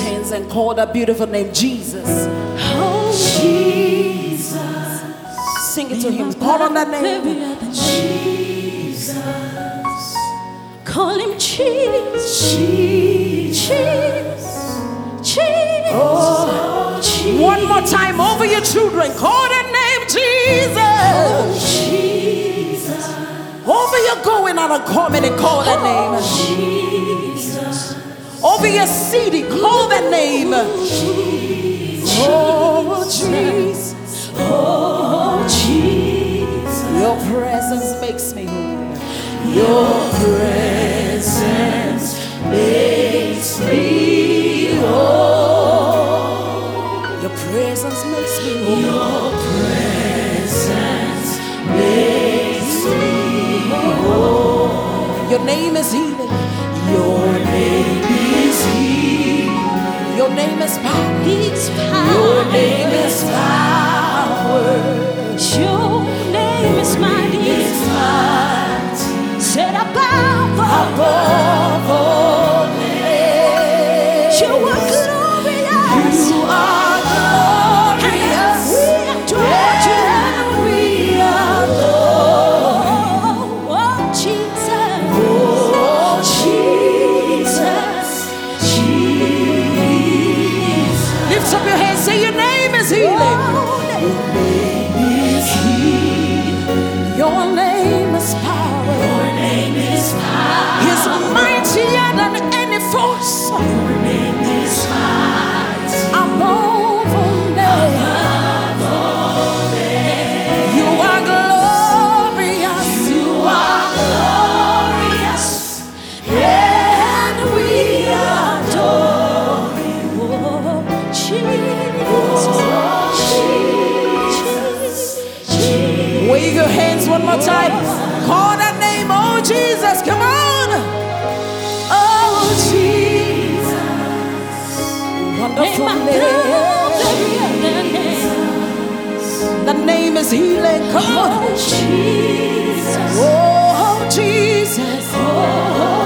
hands and call that beautiful name Jesus. Oh, Jesus. Sing it to him. Call on that name. Jesus. Call him Jesus. Jesus. Jesus. Jesus. One more time over your children. Call that name Jesus. Oh, Jesus. Over your going out and coming and call that name. Jesus. Over your seating, call that name. Oh, Jesus. Oh, Jesus. Your presence makes me whole. Your presence makes me whole. Your presence makes me whole. Your presence makes me whole. Your name is healing. Is power. It's power. Your name is power. Your name is mighty. It's mighty. Set above all. Above そう。Name. The name is healing. Come Oh, on. Jesus. Oh, Jesus. Oh, oh, oh.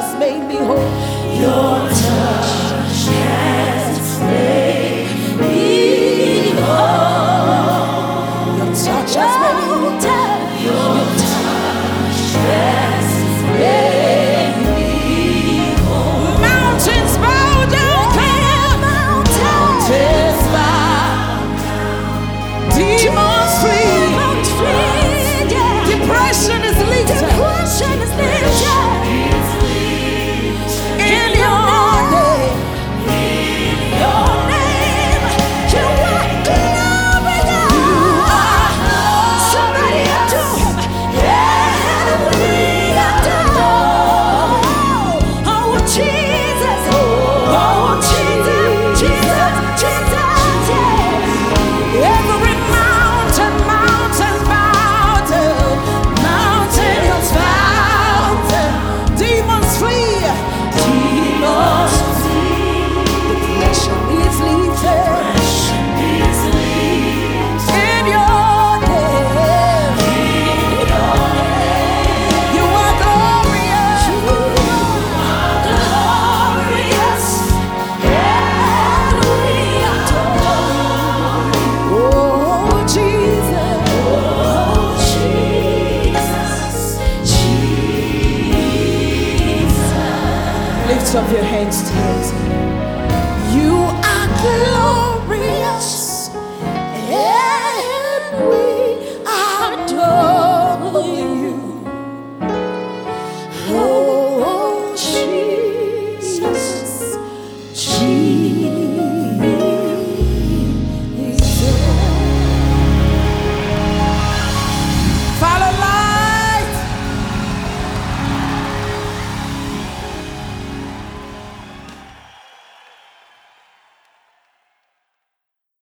Has made me whole. Your